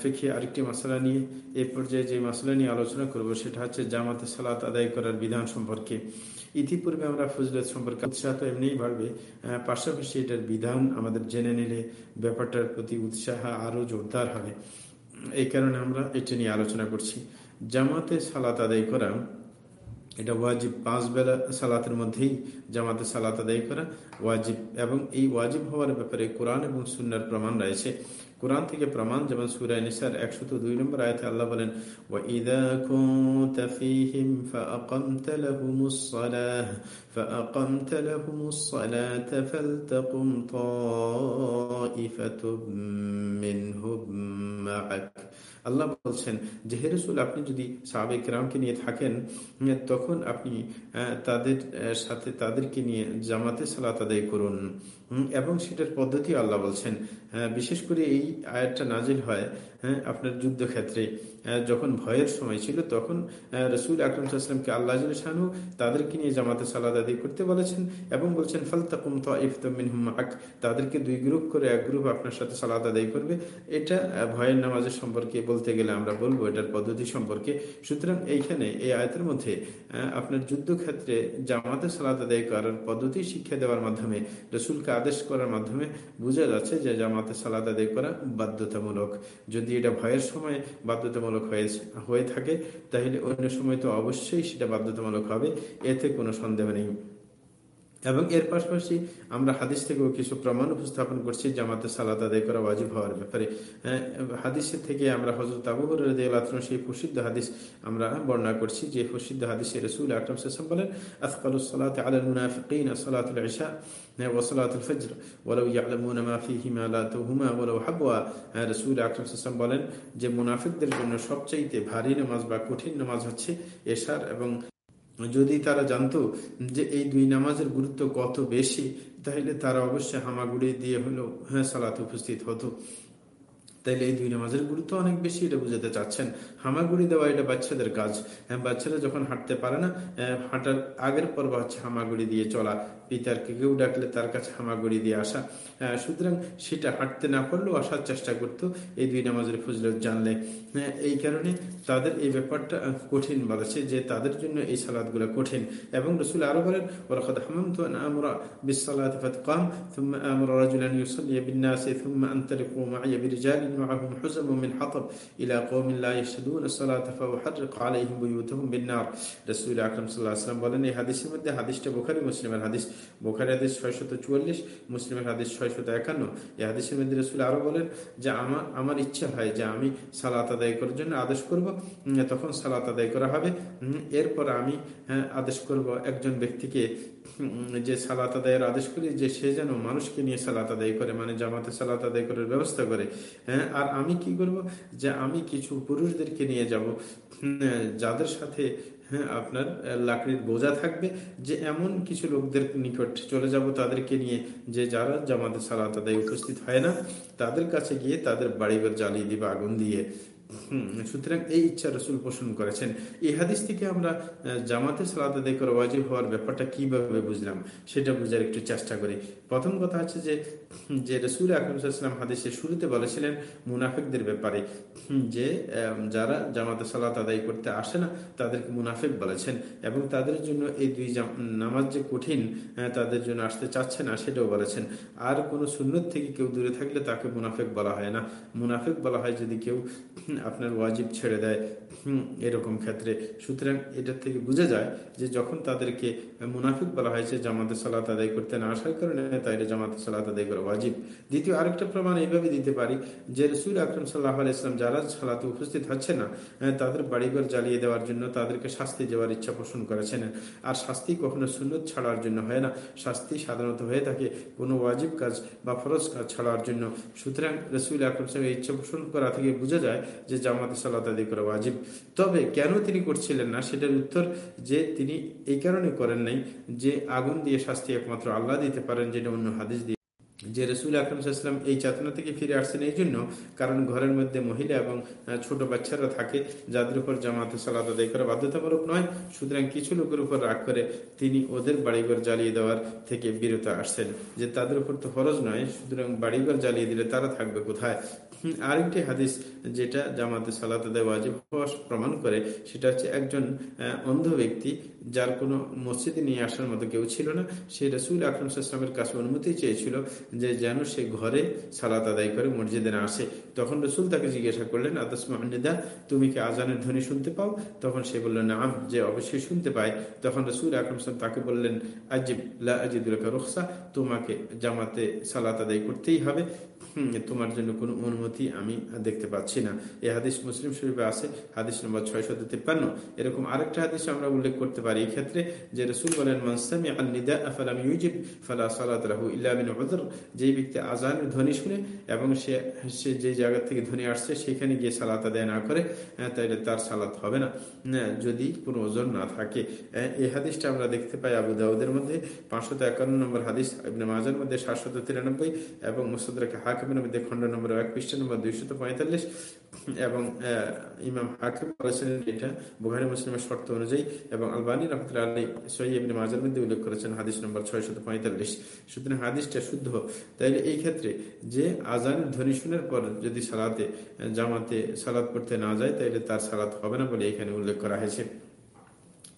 ফিখি আরেকটি মশলা নিয়ে এই পর্যায়ে যে মশলা নিয়ে আলোচনা করব, সেটা হচ্ছে জামাতে সালাত আদায় করার বিধান সম্পর্কে। ইতিপূর্বে আমরা ফজলত সম্পর্কে উৎসাহ তো এমনিই বাড়বে পাশাপাশি এটার বিধান আমাদের জেনে নিলে ব্যাপারটার প্রতি উৎসাহ আরও জোরদার হবে। এই কারণে আমরা এটা নিয়ে আলোচনা করছি। জামাতে সালাত আদায় করা, এটা ওয়াজিব পাঁচ বেলা সালাতের মধ্যেই জামাতে সালাত আদায় করা ওয়াজিব, এবং এই ওয়াজিব হওয়ার ব্যাপারে কোরআন এবং সুন্নার প্রমাণ রয়েছে। কোরআন থেকে প্রমাণ যেমন সুরায় নিসার একশত দুই নম্বর আয়তে আল্লাহ বলেন وَإِذَا كُنْتَ فِيهِمْ فَأَقَمْتَ لَهُمُ الصَّلَاةَ فَأَقَمْتَ لَهُمُ الصَّلَاةَ فَلْتَقُمْ طَائِفَةٌ مِّنْهُمْ مَعَكَ আল্লাহ বলছেন যে হেরসুল আপনি যদি সাবেক রামকে নিয়ে থাকেন তখন আপনি তাদের সাথে তাদেরকে নিয়ে জামাতে সালাত আদায় করুন। এবং সেটার পদ্ধতি আল্লাহ বলছেন। বিশেষ করে এই আয়াতটা নাজিল হয় আপনার যুদ্ধক্ষেত্রে যখন ভয়ের সময় ছিল, তখন রসুল আকরম সাল্লামকে আল্লাহ শাহু তাদেরকে নিয়ে জামাতে সালাদ আদায় করতে বলেছেন এবং বলছেন, ফালতাকুম তাইফতমিনহুমাক তাদেরকে দুই গ্রুপ করে এক গ্রুপ আপনার সাথে সালাদ আদায় করবে। এটা ভয়ের নামাজের সম্পর্কে বলতে গেলে আমরা বলব, এটার পদ্ধতি সম্পর্কে। সুতরাং এইখানে, এই আয়তের মধ্যে আপনার যুদ্ধক্ষেত্রে জামাতে সালাদ আদায় করার পদ্ধতি শিক্ষা দেওয়ার মাধ্যমে, রসুলকে আদেশ করার মাধ্যমে বোঝা যাচ্ছে যে জামাতে সালাদ আদায় করা বাধ্যতামূলক। যদি এটা ভয়ের সময় বাধ্যতামূলক হয়েছে হয়ে থাকে, তাহলে অন্য সময় তো অবশ্যই সেটা বাধ্যতামূলক হবে, এতে কোনো সন্দেহ নেই। এবং এর পাশাপাশি আমরা হাদিস থেকেও কিছু প্রমাণ উপস্থাপন করছি জামাতে সালাত আদায় করা ওয়াজিব হওয়ার ব্যাপারে হাদিসের থেকে আমরা হজরত আবুহর সেই প্রসিদ্ধ হাদিস আমরা বর্ণনা করছি যে প্রসিদ্ধ হাদিসে রসুল আকরম সাম বলেন আফকালুসালাত আলাল মুনাফিকিন সালাতুল ইশা وصلاة الفجر ولو يعلمون ما فيهما لا توهما ولو حبوا রসুল আকরম সাম বলেন যে মুনাফিকদের জন্য সবচাইতে ভারী নামাজ বা কঠিন নামাজ হচ্ছে এশার এবং যদি তারা জানতো যে এই দুই নামাজের গুরুত্ব কত বেশি, তাহলে তারা অবশ্যই হামাগুড়ি দিয়ে হলো হ্যাঁ সালাতে উপস্থিত হতো। তাইলে এই দুই নামাজের গুরুত্ব অনেক বেশি, এটা বুঝাতে চাচ্ছেন। হামাগুড়ি দেওয়া এটা বাচ্চাদের কাজ। হ্যাঁ বাচ্চারা যখন হাঁটতে পারে না হাঁটার আগের পর্ব হচ্ছে হামাগুড়ি দিয়ে চলা। পিতারকে কেউ ডাকলে তার কাছে হামাগুড়ি দিয়ে আসা সুতরাং সেটা হাঁটতে না পারলেও আসার চেষ্টা করতো এই দুই নামাজের ফজলত জানলে এই কারণে তাদের এই ব্যাপারটা কঠিন বলেছে যে তাদের জন্য এই সালাদগুলো কঠিন এবং রসুল আরো বলেন ওরকদ হামন্ত আমরা বিসালাত ফাতকাম ثم امر رجلا يصلي بالناس ثم انطلقوا معي برجال معهم حزم من حطب الى قوم لا يشهدون الصلاه فاحرق عليهم بيوتهم بالنار রসুল আকরাম সাল্লাল্লাহু আলাইহি ওয়াসাল্লাম বলেন এই হাদিসের মধ্যে হাদিসটা বুখারী মুসলিমের হাদিস বোখারি হাদিস ছয়শত চুয়াল্লিশ মুসলিমের হাদিস ছয়শত একান্ন। এই হাদিসের মধ্যে রসুল আরও বলেন যে আমার আমার ইচ্ছা হয় যে আমি সালাত আদায় করার জন্য আদেশ করব। তখন সালাত আদায় করা হবে। এরপর আমি হ্যাঁ, আদেশ করব একজন ব্যক্তিকে যে সালাত আদায়ের আদেশ করি যে সে যেন মানুষকে নিয়ে সালাত আদায় করে মানে জামাতে সালাত আদায় করার ব্যবস্থা করে। হ্যাঁ আর আমি কি করব? যে আমি কিছু পুরুষদেরকে নিয়ে যাব। যাদের সাথে হ্যাঁ আপনার লাকড়ির বোঝা থাকবে যে এমন কিছু লোকদের নিকট চলে যাব তাদেরকে নিয়ে যে যারা জামাতে সালাত আদায় উপস্থিত হয় না, তাদের কাছে গিয়ে তাদের বাড়িঘর জ্বালিয়ে দিবে, আগুন দিয়ে। সুতরাং এই ইচ্ছা রসুল পোষণ করেছেন। এই হাদিস থেকে আমরা জামাতে ওয়াজিব হওয়ার ব্যাপারটা কীভাবে বুঝলাম, সেটা বুঝার একটু চেষ্টা করি। প্রথম কথা হচ্ছে যে যে রসুল হাদিসের শুরুতে বলেছিলেন মুনাফিকদের ব্যাপারে যে যারা জামাতে সালাত আদায় করতে আসে না, তাদেরকে মুনাফিক বলেছেন এবং তাদের জন্য এই দুই নামাজ যে কঠিন তাদের জন্য আসতে চাচ্ছে না, সেটাও বলেছেন। আর কোনো সুন্নত থেকে কেউ দূরে থাকলে তাকে মুনাফেক বলা হয় না। মুনাফিক বলা হয় যদি কেউ আপনার ওয়াজিব ছেড়ে দেয়। এরকম ক্ষেত্রে। সুতরাং এটার থেকে বোঝা যায় যে যখন তাদেরকে মুনাফিক বলা হয়েছে, জামাতে সালাত আদায় করতে না আসার কারণে, তাই জামাতে সালাত আদায় করা ওয়াজিব। দ্বিতীয়, আরেকটা প্রমাণ এইভাবে দিতে পারি যে রসুল আকরম সাল্লাহ আলাইসলাম যারা সালাতে উপস্থিত হচ্ছে না তাদের বাড়িঘর জ্বালিয়ে দেওয়ার জন্য তাদেরকে শাস্তি দেওয়ার ইচ্ছা পোষণ করেছেন। আর শাস্তি কখনো সুন্নত ছাড়ার জন্য হয় না। শাস্তি সাধারণত হয়ে থাকে কোনো ওয়াজিব কাজ বা ফরজ কাজ ছাড়ার জন্য। সুতরাং রসুল আকরম সাহেব ইচ্ছা পোষণ করা থেকে বোঝা যায় যে জামাতে সালাত আদি করা ওয়াজিব। তবে কেন তিনি করছিলেন না? সেটার উত্তর যে তিনি এই কারণে করেন নাই যে আগুন দিয়ে শাস্তি একমাত্র আল্লাহ দিতে পারেন, যেটা অন্য হাদিস দিয়ে যে রসুল আকরমসাল্লাম এই চেতনা থেকে ফিরে আসছেন এই জন্য, কারণ ঘরের মধ্যে মহিলা এবং ছোট বাচ্চারা থাকে, যাদের উপর জামাতে সালাদ আদায় করা বাধ্যতামূলক নয়, সুতরাং কিছু লোকের উপর রাগ করে তিনি ওদের বাড়িঘর জ্বালিয়ে দেওয়ার থেকে বিরত আসছেন, যে তাদের উপর তো ফরজ নয়, সুতরাং বাড়িঘর জ্বালিয়ে দিলে তারা থাকবে কোথায়? আরেকটি হাদিস যেটা জামাতে সালাত আদায় ওয়াজিব প্রমাণ করে, সেটা হচ্ছে একজন অন্ধ ব্যক্তি যার কোনো মসজিদে নিয়ে আসার মতো কেউ ছিল না, সে রসুল আকরম সাল্লামের কাছে অনুমতি চেয়েছিল যে যেন সে ঘরে সালাত আদায় করে মসজিদে না আসে। তখন রসুল তাকে জিজ্ঞাসা করলেন আদসমানিদা তুমি কি আজানের ধ্বনি শুনতে পাও? তখন সে বলল না যে অবশ্যই শুনতে পায়। তখন রসুল আকরম তাকে বললেন আজিব আজিদুল্লাহ রুখসা, তোমাকে জামাতে সালাত আদায় করতেই হবে। তোমার জন্য কোনো অনুমতি আমি দেখতে পাচ্ছি না। এই হাদিস মুসলিম শরীফে আছে, হাদিস নম্বর ছয়শত তিপ্পান্ন। এরকম আরেকটা হাদিস আমরা উল্লেখ করতে পারি এই ক্ষেত্রে যে রসুল বলেন মানসামি আল নিদা আফালাম ইউজিব ফালা সালাত রাহু ইল্লাবিন উজর যেই ব্যক্তি আজানের ধ্বনি শুনে এবং সে সে যে জায়গা থেকে ধ্বনি আসছে, সেখানে গিয়ে সালাত আদায় না করে তাইলে তার সালাত হবে না। যদি কোনো ওজন না থাকে। এই হাদিসটা আমরা দেখতে পাই আবু দাউদের মধ্যে, পাঁচশত একান্ন নম্বর হাদিস মাজার মধ্যে সাতশত তিরানব্বই এবং মুসদ্রাকে হাকিমের মধ্যে খন্ড নম্বর এক, পৃষ্ঠ নম্বর দুইশত পঁয়তাল্লিশ, এবং ইমাম হাকিম বলেছেন এটা বুহারি মুসলিমের শর্ত অনুযায়ী, এবং আলবানী রহমতুল্লাহ আলী সৈয়দ মাজার মধ্যে উল্লেখ করেছেন হাদিস নম্বর ছয়শত পঁয়তাল্লিশ। সুতরাং হাদিসটা শুদ্ধ। তাইলে এই ক্ষেত্রে যে আজান ধ্বনি শুনের পর যদি সালাতে, জামাতে সালাদ পড়তে না যায়, তাইলে তার সালাত হবে না বলে এখানে উল্লেখ করা হয়েছে।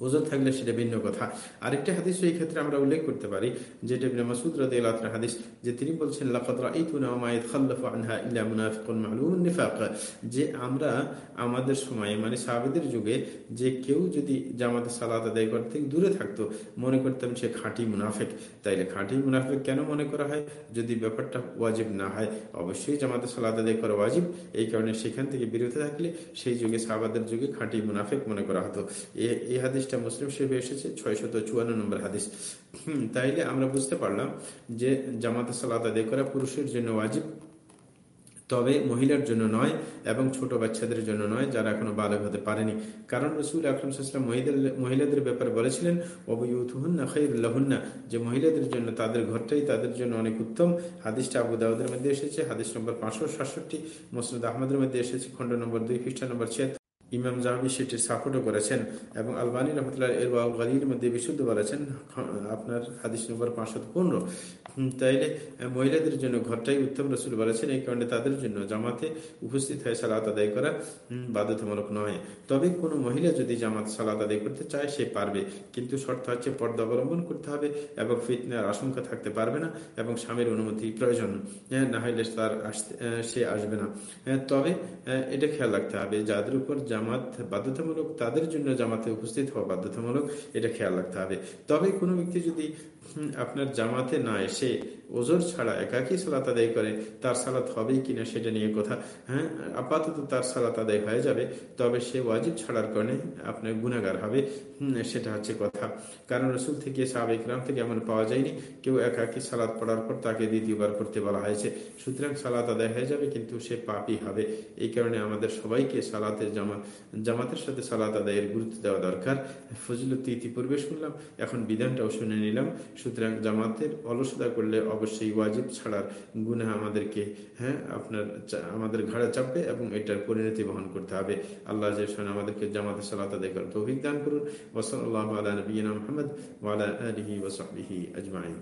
ওজন থাকলে সেটা ভিন্ন কথা। আরেকটা হাদিস এই ক্ষেত্রে আমরা উল্লেখ করতে পারি, যেটা বিনা মাসুদ রাদ হাদিস, যে তিনি বলছেন যে আমরা আমাদের সময়ে মানে সাহাবেদের যুগে, যে কেউ যদি জামাতে সালাত আদায় করতে দূরে থাকতো, মনে করতাম সে খাঁটি মুনাফেক। তাইলে খাঁটি মুনাফেক কেন মনে করা হয়? যদি ব্যাপারটা ওয়াজিব না হয়, অবশ্যই জামাতে সালাত আদায় করা ওয়াজিব। এই কারণে সেখান থেকে বিরত থাকলে সেই যুগে, সাহাবাদের যুগে খাঁটি মুনাফেক মনে করা হতো। এই হাদিস হাদিসটা মুসলিম শরীফে এসেছে, ছয়শত চুয়ান্ন নম্বর হাদিস। তাইলে আমরা বুঝতে পারলাম যে জামাতে সালাত আদায় করা পুরুষের জন্য ওয়াজিব, তবে মহিলার জন্য নয় এবং ছোট বাচ্চাদের জন্য নয় যারা এখনও বালক হতে পারেনি। কারণ রসুল আকরম সাল্লাম মহিলাদের ব্যাপারে বলেছিলেন অবইউথুহন্না খৈরুল্লাহন্না যে মহিলাদের জন্য তাদের ঘরটাই তাদের জন্য অনেক উত্তম। হাদিসটা আবু দাউদের মধ্যে এসেছে, হাদিস নম্বর পাঁচশো সাতষট্টি মোসরুদ আহমদের মধ্যে এসেছে খন্ড নম্বর দুই খ্রিস্টান নম্বর ছিয়াত্তর। ইমাম জাহাবি সেটি সাপোর্টও করেছেন এবং আলবানী রহমতুল্লাহ এর গালির মধ্যে বিশুদ্ধ বলেছেন, আপনার হাদিস নম্বর পাঁচশো পনেরো। তাইলে মহিলাদের জন্য ঘরটাই উত্তম রসুল বলেছেন, এই কারণে তাদের জন্য জামাতে উপস্থিত হয়ে সালাত আদায় করা বাধ্যতামূলক নয়। তবে কোনো মহিলা যদি জামাত সালাত আদায় করতে চায়, সে পারবে। কিন্তু শর্ত হচ্ছে পর্দা অবলম্বন করতে হবে এবং ফিটনার আশঙ্কা থাকতে পারবে না এবং স্বামীর অনুমতি প্রয়োজন। না হলে তার আসতে সে আসবে না। তবে এটা খেয়াল রাখতে হবে, যাদের উপর জামাত বাধ্যতামূলক, তাদের জন্য জামাতে উপস্থিত হওয়া বাধ্যতামূলক, এটা খেয়াল রাখতে হবে। তবে কোনো ব্যক্তি যদি আপনার জামাতে না এসে ওজোর ছাড়া একাকি সালাত আদায় করে, তার সালাত হবেই কিনা সেটা নিয়ে কথা হ্যাঁ? আপাতত তার সালাত আদায় হয়ে যাবে, তবে সে ওয়াজিব ছাড়ার কারণে আপনার গুণাগার হবে সেটা হচ্ছে কথা। কারণ রসুল থেকে সাবেক রাম থেকে এমন পাওয়া যায়নি, কেউ একাকি সালাদ পড়ার পর তাকে দ্বিতীয়বার করতে বলা হয়েছে। সুতরাং সালাত আদায় হয়ে যাবে, কিন্তু সে পাপই হবে। এই কারণে আমাদের সবাইকে সালাতের জামা, জামাতের সাথে সালাত আদায়ের গুরুত্ব দেওয়া দরকার। ফজিলত ইতিপূর্বে শুনলাম, এখন বিধানটাও শুনে নিলাম। সুতরাং জামাতের অলসতা করলে অবশ্যই ওয়াজিব ছাড়ার গুণে আমাদেরকে হ্যাঁ আপনার আমাদের ঘাড়ে চাপবে এবং এটার পরিণতি বহন করতে হবে। আল্লাহ আমাদেরকে জামাতের সালাত আদায় তো অভিজ্ঞান করুন। ওসল আল্লাহ আলা নবীনা মোহাম্মদ ওয়ালা আলহি ওসবিহি আজমাইন।